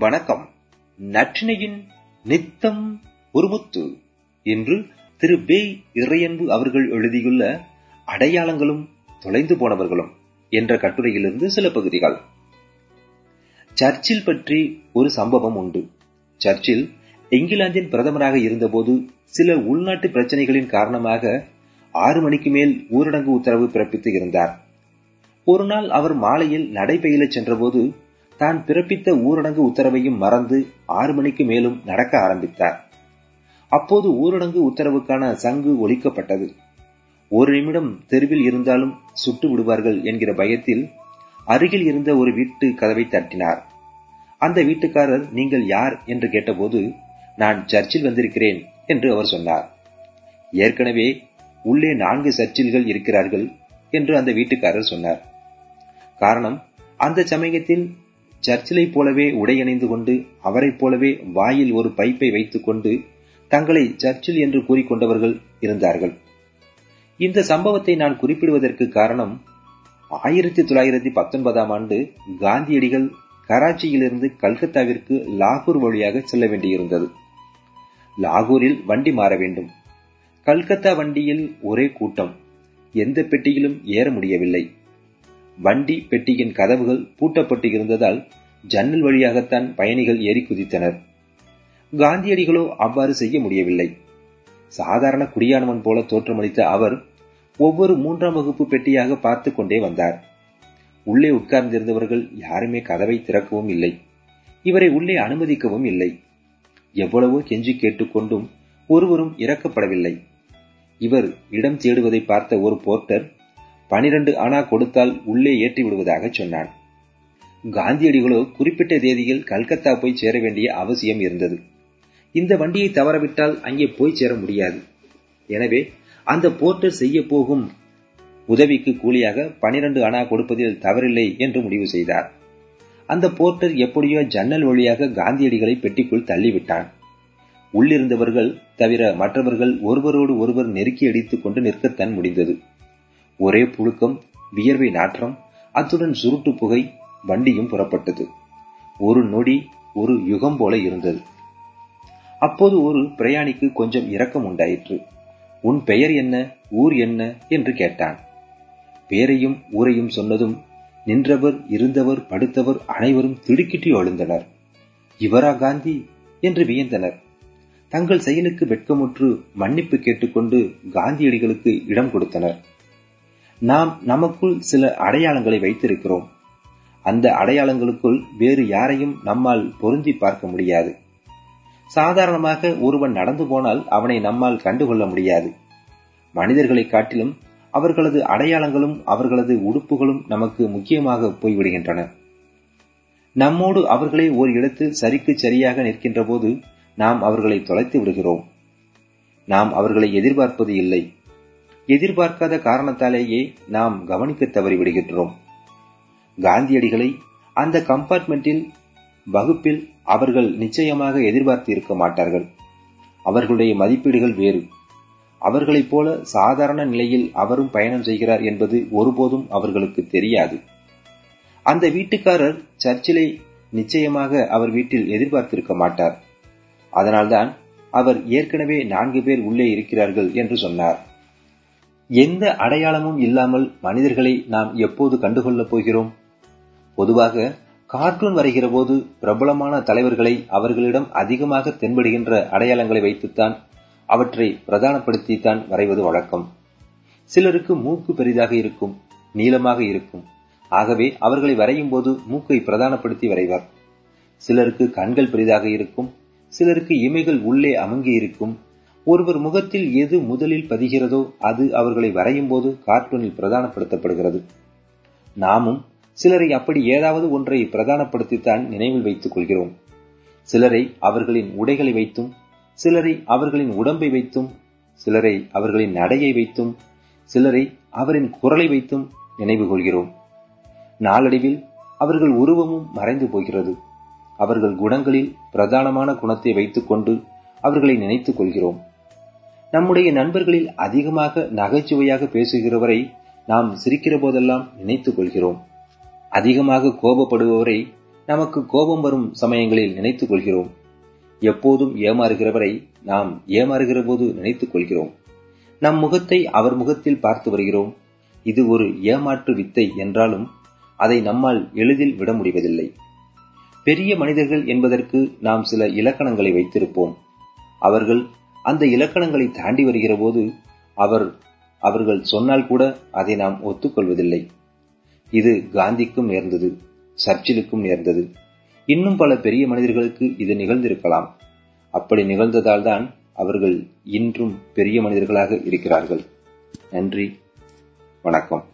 வணக்கம். நற்றினையின் நித்தம் ஒருமுத்து என்று திரு பே இறையன்பு அவர்கள் எழுதியுள்ள அடையாளங்களும் தொலைந்து போனவர்களும் என்ற கட்டுரையிலிருந்து சில பகுதிகள். சர்ச்சில் பற்றி ஒரு சம்பவம் உண்டு. சர்ச்சில் இங்கிலாந்தின் பிரதமராக இருந்தபோது சில உள்நாட்டு பிரச்சனைகளின் காரணமாக ஆறு மணிக்கு மேல் ஊரடங்கு உத்தரவு பிறப்பித்து இருந்தார். ஒரு நாள் அவர் மாலையில் நடைபெயில சென்றபோது தான் பிறப்பித்த ஊரடங்கு உத்தரவையும் மறந்து ஆறு மணிக்கு மேலும் நடக்க ஆரம்பித்தார். அப்போது ஊரடங்கு உத்தரவுக்கான சங்கு ஒழிக்கப்பட்டது. ஒரு நிமிடம் தெருவில் இருந்தாலும் சுட்டு விடுவார்கள் என்கிற பயத்தில் அருகில் இருந்த ஒரு வீட்டு கதவை தட்டினார். அந்த வீட்டுக்காரர் நீங்கள் யார்? என்று கேட்டபோது நான் சர்ச்சில் வந்திருக்கிறேன் என்று அவர் சொன்னார். ஏற்கனவே உள்ளே நான்கு சர்ச்சில்கள் இருக்கிறார்கள் என்று அந்த வீட்டுக்காரர் சொன்னார். காரணம் அந்த சமயத்தில் சர்ச்சிலை போலவே உடையணிந்து கொண்டு அவரைப் போலவே வாயில் ஒரு பைப்பை வைத்துக் கொண்டு தங்களை சர்ச்சில் என்று கூறிக்கொண்டவர்கள் இருந்தார்கள். இந்த சம்பவத்தை நான் குறிப்பிடுவதற்கு காரணம் ஆயிரத்தி தொள்ளாயிரத்தி பத்தொன்பதாம் ஆண்டு காந்தியடிகள் கராச்சியிலிருந்து கல்கத்தாவிற்கு லாகூர் வழியாக செல்ல வேண்டியிருந்தது. லாகூரில் வண்டி மாற வேண்டும். கல்கத்தா வண்டியில் ஒரே கூட்டம். எந்த பெட்டியிலும் ஏற முடியவில்லை. வண்டி பெட்டியின் கதவுகள் பூட்டப்பட்டு இருந்ததால் ஜன்னல் வழியாகத்தான் பயணிகள் ஏறி குதித்தனர். காந்தியடிகளோ அவ்வாறு செய்ய முடியவில்லை. சாதாரண குடியானவன் போல தோற்றமளித்த அவர் ஒவ்வொரு மூன்றாம் வகுப்பு பெட்டியாக பார்த்து கொண்டே வந்தார். உள்ளே உட்கார்ந்திருந்தவர்கள் யாருமே கதவை திறக்கவும் இல்லை. இவரை உள்ளே அனுமதிக்கவும் இல்லை. எவ்வளவோ கெஞ்சி கேட்டுக்கொண்டும் ஒருவரும் இறக்கப்படவில்லை. இவர் இடம் தேடுவதை பார்த்த ஒரு போர்ட்டர் பனிரண்டு அணா கொடுத்தால் உள்ளே ஏற்றி விடுவதாக சொன்னான். காந்தியடிகளோ குறிப்பிட்ட தேதியில் கல்கத்தா போய் சேர வேண்டிய அவசியம் இருந்தது. இந்த வண்டியை தவறவிட்டால் அங்கே போய் சேர முடியாது. எனவே அந்த போர்ட்டர் செய்ய போகும் உதவிக்கு கூலியாக பனிரண்டு அணா கொடுப்பதில் தவறில்லை என்று முடிவு செய்தார். அந்த போர்ட்டர் எப்படியோ ஜன்னல் வழியாக காந்தியடிகளை பெட்டிக்குள் தள்ளிவிட்டான். உள்ளிருந்தவர்கள் தவிர மற்றவர்கள் ஒருவரோடு ஒருவர் நெருக்கி அடித்துக் கொண்டு நிற்கத்தான் முடிந்தது. ஒரே புழுக்கம் வியர்வை நாற்றம் அத்துடன் சுருட்டு புகை வண்டியும் புறப்பட்டது. ஒரு நொடி ஒரு யுகம் போல இருந்தது. அப்போது ஒரு பிரயாணிக்கு கொஞ்சம் இரக்கம் உண்டாயிற்று. உன் பெயர் என்ன? ஊர் என்ன? என்று கேட்டான். பேரையும் ஊரையும் சொன்னதும் நின்றவர் இருந்தவர் படுத்தவர் அனைவரும் திடுக்கிட்டு எழுந்தனர். இவரா காந்தி? என்று வியந்தனர். தங்கள் செயலுக்கு வெட்கமுற்று மன்னிப்பு கேட்டுக்கொண்டு காந்தியடிகளுக்கு இடம் கொடுத்தனர். நாம் நமக்குள் சில அடையாளங்களை வைத்திருக்கிறோம். அந்த அடையாளங்களுக்குள் வேறு யாரையும் நம்மால் பொருந்தி பார்க்க முடியாது. சாதாரணமாக ஒருவன் நடந்து போனால் அவனை நம்மால் கண்டுகொள்ள முடியாது. மனிதர்களை காட்டிலும் அவர்களது அடையாளங்களும் அவர்களது உடுப்புகளும் நமக்கு முக்கியமாக போய்விடுகின்றன. நம்மோடு அவர்களே ஒரு இடத்தில் சரிக்கு சரியாக நிற்கின்ற போது நாம் அவர்களை தொலைத்து விடுகிறோம். நாம் அவர்களை எதிர்பார்ப்பது இல்லை. எதிர்பார்க்காத காரணத்தாலேயே நாம் கவனிக்க தவறிவிடுகின்றோம். காந்தியடிகளை அந்த கம்பார்ட்மெண்டில் வகுப்பில் அவர்கள் நிச்சயமாக எதிர்பார்த்து இருக்க மாட்டார்கள். அவர்களுடைய மதிப்பீடுகள் வேறு. அவர்களைப் போல சாதாரண நிலையில் அவரும் பயணம் செய்கிறார் என்பது ஒருபோதும் அவர்களுக்கு தெரியாது. அந்த வீட்டுக்காரர் சர்ச்சிலை நிச்சயமாக அவர் வீட்டில் எதிர்பார்த்திருக்க மாட்டார். அதனால்தான் அவர் ஏற்கனவே நான்கு பேர் உள்ளே இருக்கிறார்கள் என்று சொன்னார். எந்த அடையாளமும் இல்லாமல் மனிதர்களை நாம் எப்போது கண்டுகொள்ளப் போகிறோம்? பொதுவாக கார்ட்டூன் வரைகிற போது பிரபலமான தலைவர்களை அவர்களிடம் அதிகமாக தென்படுகின்ற அடையாளங்களை வைத்துத்தான் அவற்றை பிரதானப்படுத்தித்தான் வரைவது வழக்கம். சிலருக்கு மூக்கு பெரிதாக இருக்கும் நீளமாக இருக்கும். ஆகவே அவர்களை வரையும் போது மூக்கை பிரதானப்படுத்தி வரைவர். சிலருக்கு கண்கள் பெரிதாக இருக்கும் சிலருக்கு இமைகள் உள்ளே அமுங்கி இருக்கும். ஒருவர் முகத்தில் எது முதலில் பதிகிறதோ அது அவர்களை வரையும் போது கார்ட்டூனில் பிரதானப்படுத்தப்படுகிறது. நாமும் சிலரை அப்படி ஏதாவது ஒன்றை பிரதானப்படுத்தித்தான் நினைவில் வைத்துக் கொள்கிறோம். சிலரை அவர்களின் உடைகளை வைத்தும் சிலரை அவர்களின் உடம்பை வைத்தும் சிலரை அவர்களின் நடையை வைத்தும் சிலரை அவரின் குரலை வைத்தும் நினைவு கொள்கிறோம். நாளடைவில் அவர்கள் உருவமும் மறைந்து போகிறது. அவர்கள் குணங்களில் பிரதானமான குணத்தை வைத்துக்கொண்டு அவர்களை நினைத்துக் கொள்கிறோம். நம்முடைய நண்பர்களில் அதிகமாக நகைச்சுவையாக பேசுகிறவரை நாம் சிரிக்கிற போதெல்லாம் நினைத்துக் கொள்கிறோம். அதிகமாக கோபப்படுபவரை நமக்கு கோபம் வரும் சமயங்களில் நினைத்துக் கொள்கிறோம். எப்போதும் ஏமாறுகிறவரை நாம் ஏமாறுகிற போது நினைத்துக் கொள்கிறோம். நம் முகத்தை அவர் முகத்தில் பார்த்து வருகிறோம். இது ஒரு ஏமாற்று வித்தை என்றாலும் அதை நம்மால் எளிதில் விட முடிவதில்லை. பெரிய மனிதர்கள் என்பதற்கு நாம் சில இலக்கணங்களை வைத்திருப்போம். அவர்கள் அந்த இலக்கணங்களை தாண்டி வருகிற போது அவர் அவர்கள் சொன்னால் கூட அதை நாம் ஒத்துக்கொள்வதில்லை. இது காந்திக்கும் நேர்ந்தது சர்ச்சிலுக்கும் நேர்ந்தது. இன்னும் பல பெரிய மனிதர்களுக்கு இது நிகழ்ந்திருக்கலாம். அப்படி நிகழ்ந்ததால் தான் அவர்கள் இன்றும் பெரிய மனிதர்களாக இருக்கிறார்கள். நன்றி வணக்கம்.